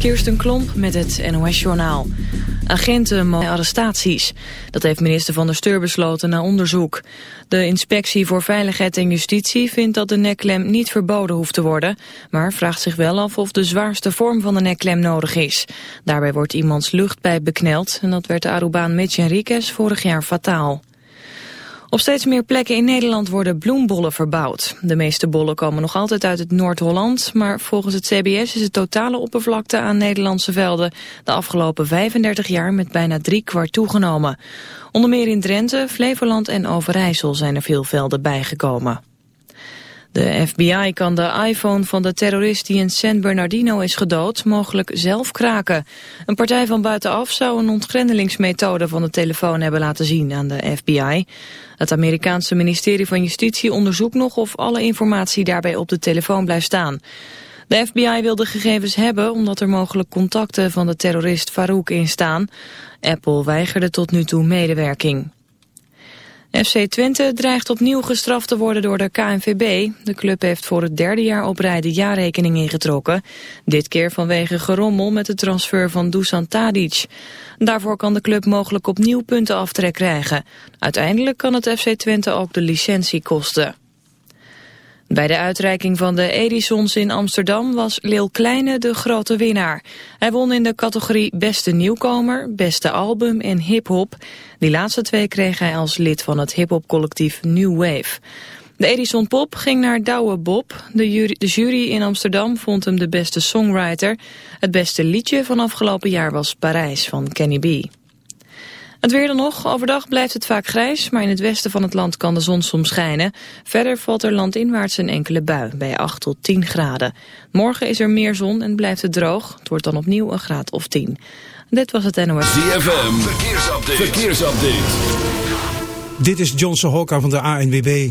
Kirsten Klomp met het NOS-journaal. Agenten mogen arrestaties. Dat heeft minister Van der Steur besloten na onderzoek. De Inspectie voor Veiligheid en Justitie vindt dat de nekklem niet verboden hoeft te worden... maar vraagt zich wel af of de zwaarste vorm van de nekklem nodig is. Daarbij wordt iemands luchtpijp bekneld en dat werd de Arubaan Mitch vorig jaar fataal. Op steeds meer plekken in Nederland worden bloembollen verbouwd. De meeste bollen komen nog altijd uit het Noord-Holland, maar volgens het CBS is de totale oppervlakte aan Nederlandse velden de afgelopen 35 jaar met bijna drie kwart toegenomen. Onder meer in Drenthe, Flevoland en Overijssel zijn er veel velden bijgekomen. De FBI kan de iPhone van de terrorist die in San Bernardino is gedood mogelijk zelf kraken. Een partij van buitenaf zou een ontgrendelingsmethode van de telefoon hebben laten zien aan de FBI. Het Amerikaanse ministerie van Justitie onderzoekt nog of alle informatie daarbij op de telefoon blijft staan. De FBI wil de gegevens hebben omdat er mogelijk contacten van de terrorist Farouk in staan. Apple weigerde tot nu toe medewerking. FC Twente dreigt opnieuw gestraft te worden door de KNVB. De club heeft voor het derde jaar op rij de jaarrekening ingetrokken. Dit keer vanwege gerommel met de transfer van Dusan Tadic. Daarvoor kan de club mogelijk opnieuw puntenaftrek krijgen. Uiteindelijk kan het FC Twente ook de licentie kosten. Bij de uitreiking van de Edisons in Amsterdam was Lil Kleine de grote winnaar. Hij won in de categorie Beste Nieuwkomer, Beste Album en Hip Hop. Die laatste twee kreeg hij als lid van het hip-hop collectief New Wave. De Edison Pop ging naar Douwe Bob. De jury, de jury in Amsterdam vond hem de beste songwriter. Het beste liedje van afgelopen jaar was Parijs van Kenny B. Het weer dan nog. Overdag blijft het vaak grijs, maar in het westen van het land kan de zon soms schijnen. Verder valt er landinwaarts een enkele bui, bij 8 tot 10 graden. Morgen is er meer zon en blijft het droog. Het wordt dan opnieuw een graad of 10. Dit was het NOS. ZFM, verkeersupdate. verkeersupdate. Dit is Johnson Hokka van de ANWB.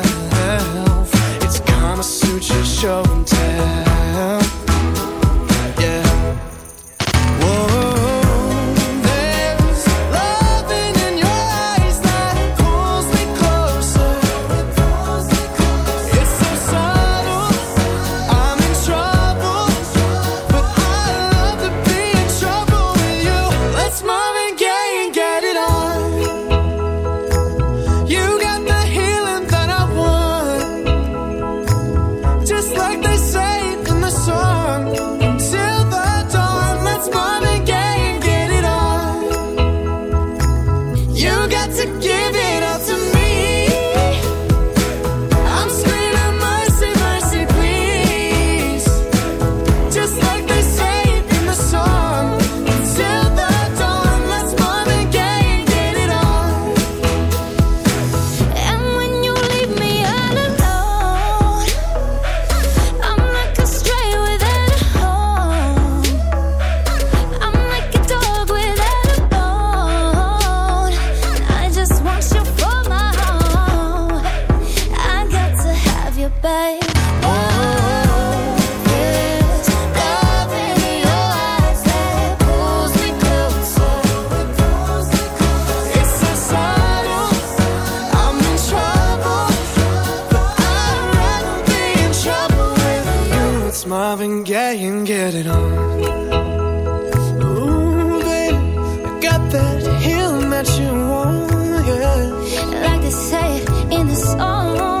and get it on. Ooh, baby, I got that healing that you want, yeah. Like they say in the song.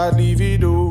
I'd leave it all.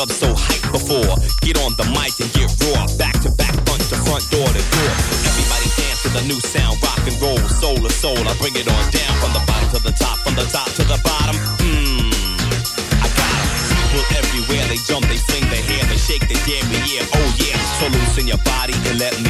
Club so hyped before. Get on the mic and get raw, back to back, front to front, door to door. Everybody dance to the new sound, rock and roll, soul to soul. I bring it on down from the bottom to the top, from the top to the bottom. Mmm. I got. People everywhere, they jump, they swing their hair, they shake their damn yeah, oh yeah. So loosen your body and let me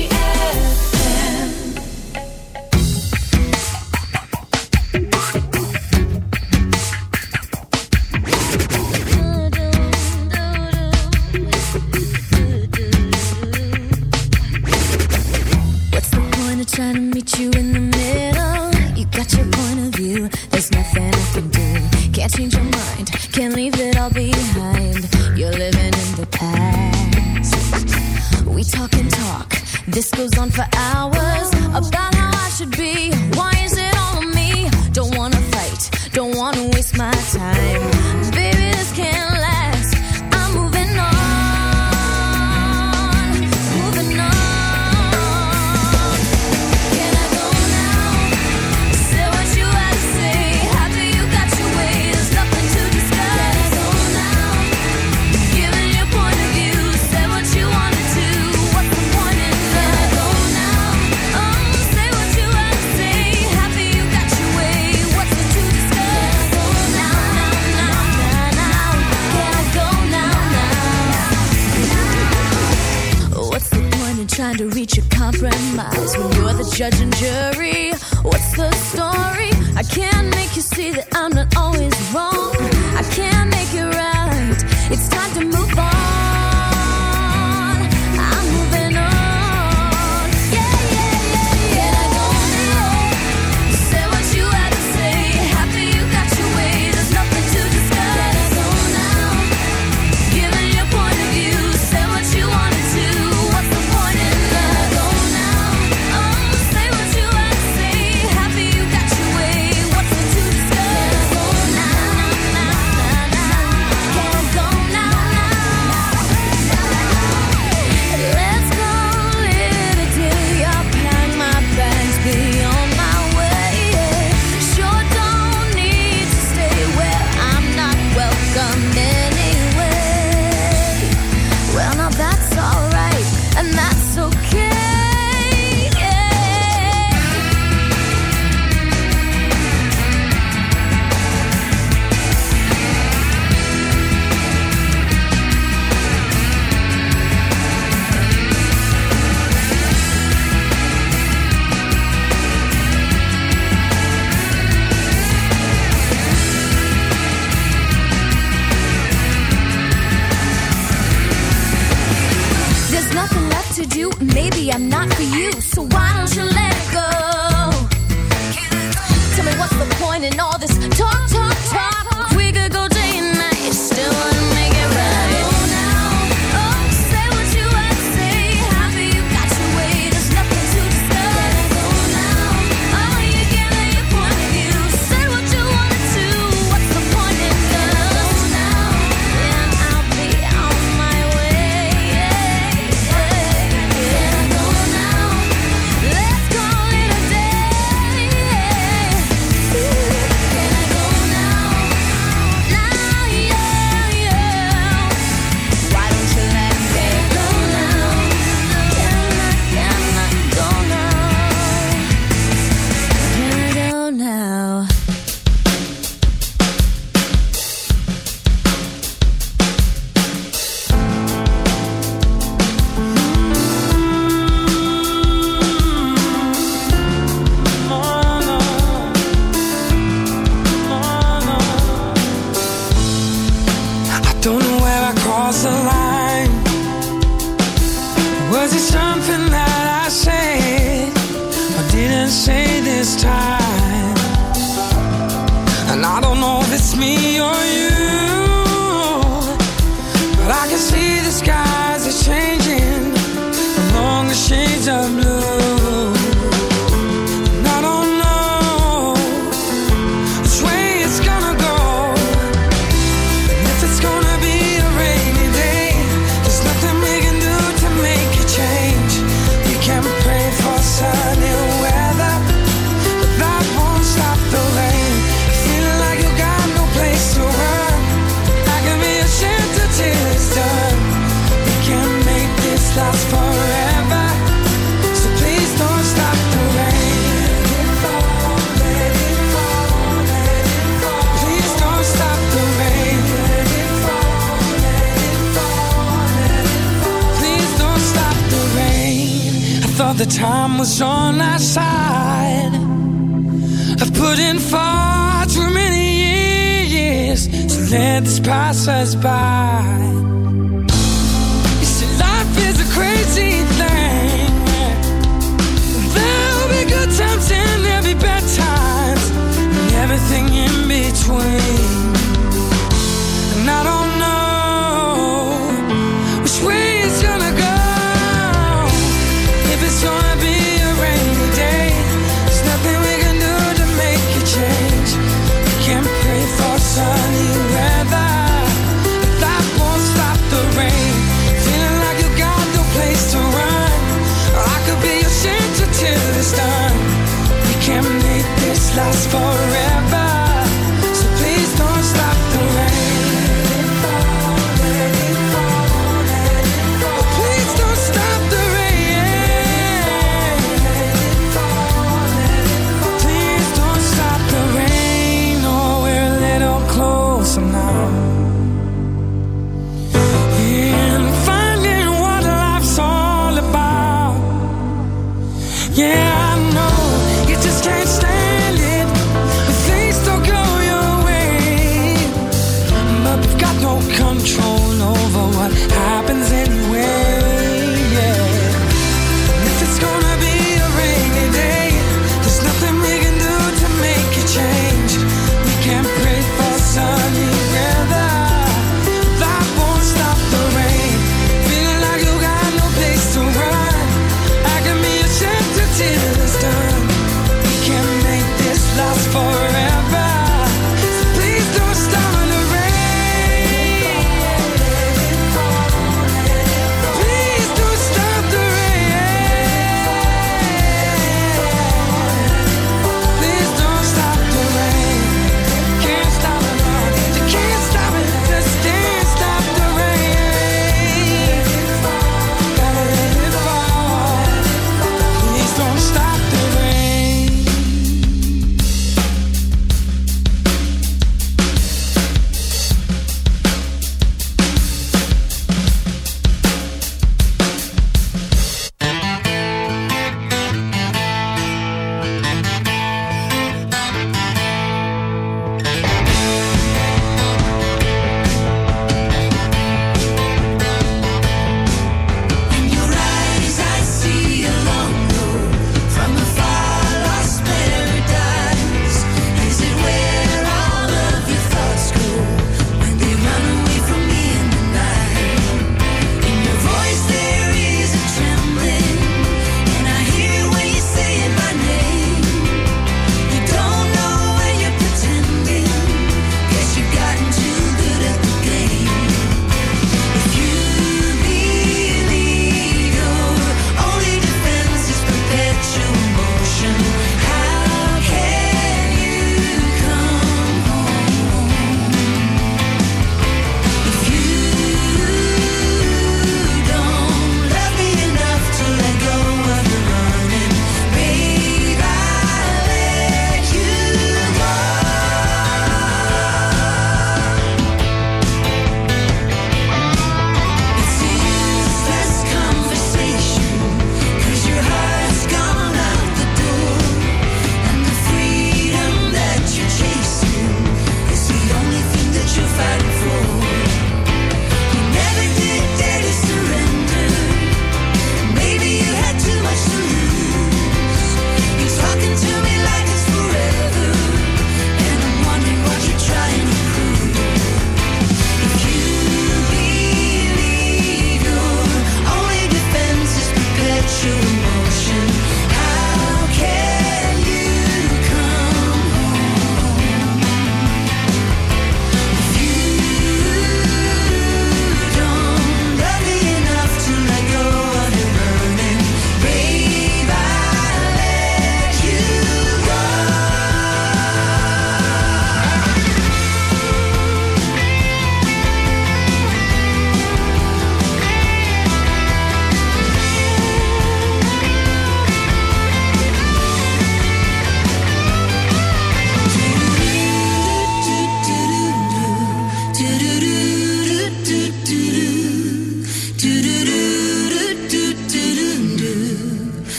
last part.